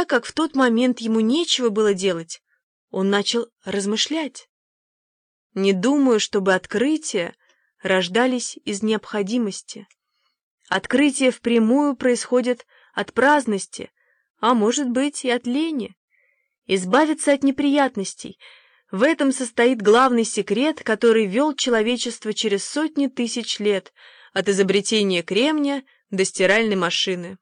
так как в тот момент ему нечего было делать, он начал размышлять. Не думаю, чтобы открытия рождались из необходимости. Открытия впрямую происходят от праздности, а может быть и от лени. Избавиться от неприятностей — в этом состоит главный секрет, который вел человечество через сотни тысяч лет, от изобретения кремня до стиральной машины.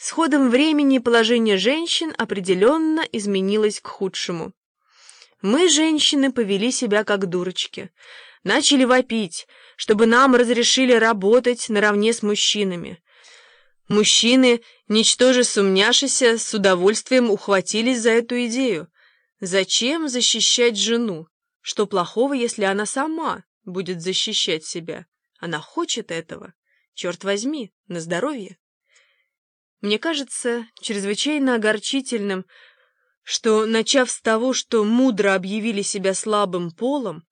С ходом времени положение женщин определенно изменилось к худшему. Мы, женщины, повели себя как дурочки. Начали вопить, чтобы нам разрешили работать наравне с мужчинами. Мужчины, ничтоже сумняшися, с удовольствием ухватились за эту идею. Зачем защищать жену? Что плохого, если она сама будет защищать себя? Она хочет этого. Черт возьми, на здоровье. Мне кажется чрезвычайно огорчительным, что, начав с того, что мудро объявили себя слабым полом,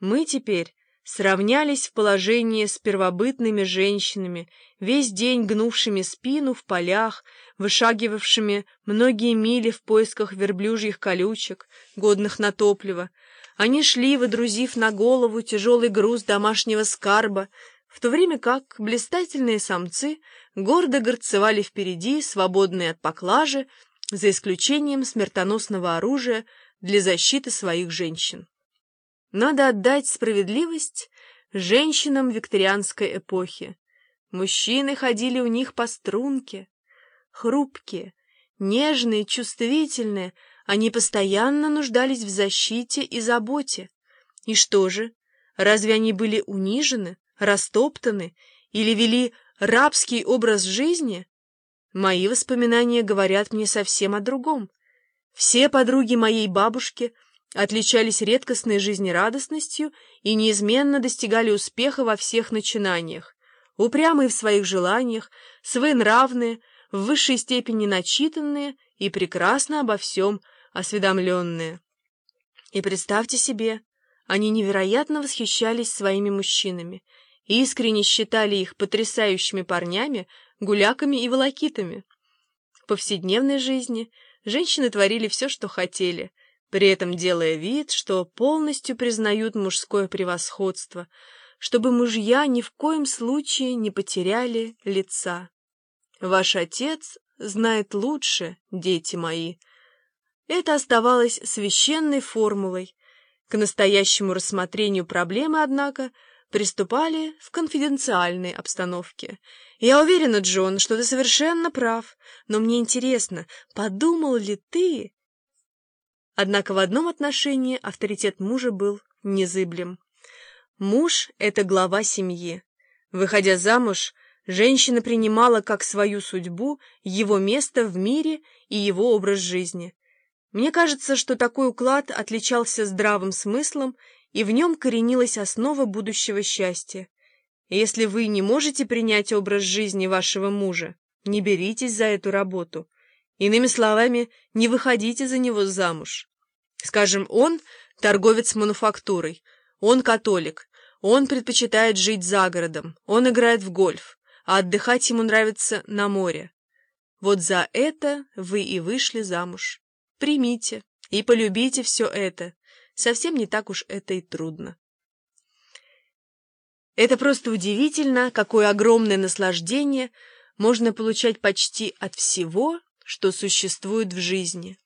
мы теперь сравнялись в положении с первобытными женщинами, весь день гнувшими спину в полях, вышагивавшими многие мили в поисках верблюжьих колючек, годных на топливо. Они шли, водрузив на голову тяжелый груз домашнего скарба, в то время как блистательные самцы гордо горцевали впереди, свободные от поклажи, за исключением смертоносного оружия для защиты своих женщин. Надо отдать справедливость женщинам викторианской эпохи. Мужчины ходили у них по струнке. Хрупкие, нежные, чувствительные, они постоянно нуждались в защите и заботе. И что же, разве они были унижены, растоптаны или вели рабский образ жизни? Мои воспоминания говорят мне совсем о другом. Все подруги моей бабушки отличались редкостной жизнерадостностью и неизменно достигали успеха во всех начинаниях, упрямые в своих желаниях, своенравные, в высшей степени начитанные и прекрасно обо всем осведомленные. И представьте себе, они невероятно восхищались своими мужчинами, искренне считали их потрясающими парнями, гуляками и волокитами. В повседневной жизни женщины творили все, что хотели, при этом делая вид, что полностью признают мужское превосходство, чтобы мужья ни в коем случае не потеряли лица. Ваш отец знает лучше, дети мои. Это оставалось священной формулой. К настоящему рассмотрению проблемы, однако, приступали в конфиденциальной обстановке. Я уверена, Джон, что ты совершенно прав, но мне интересно, подумал ли ты... Однако в одном отношении авторитет мужа был незыблем. Муж — это глава семьи. Выходя замуж, женщина принимала как свою судьбу его место в мире и его образ жизни. Мне кажется, что такой уклад отличался здравым смыслом и в нем коренилась основа будущего счастья. Если вы не можете принять образ жизни вашего мужа, не беритесь за эту работу. Иными словами, не выходите за него замуж. Скажем, он торговец мануфактурой, он католик, он предпочитает жить за городом, он играет в гольф, а отдыхать ему нравится на море. Вот за это вы и вышли замуж. Примите и полюбите все это, совсем не так уж это и трудно. Это просто удивительно, какое огромное наслаждение можно получать почти от всего, что существует в жизни.